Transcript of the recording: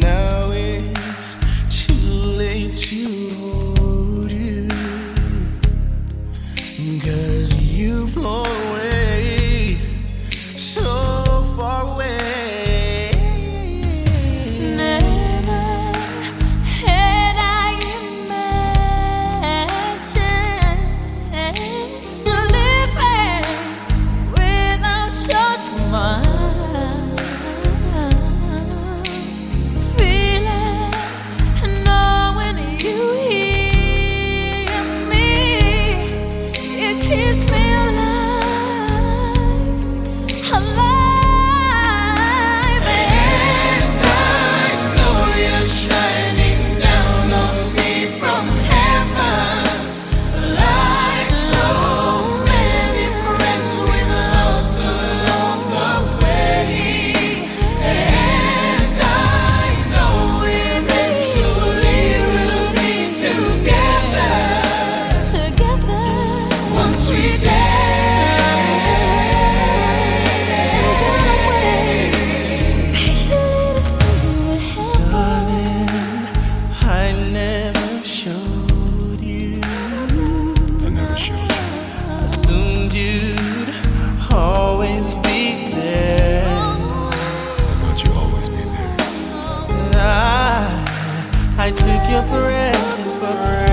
now it's too late to I took your presence for granted,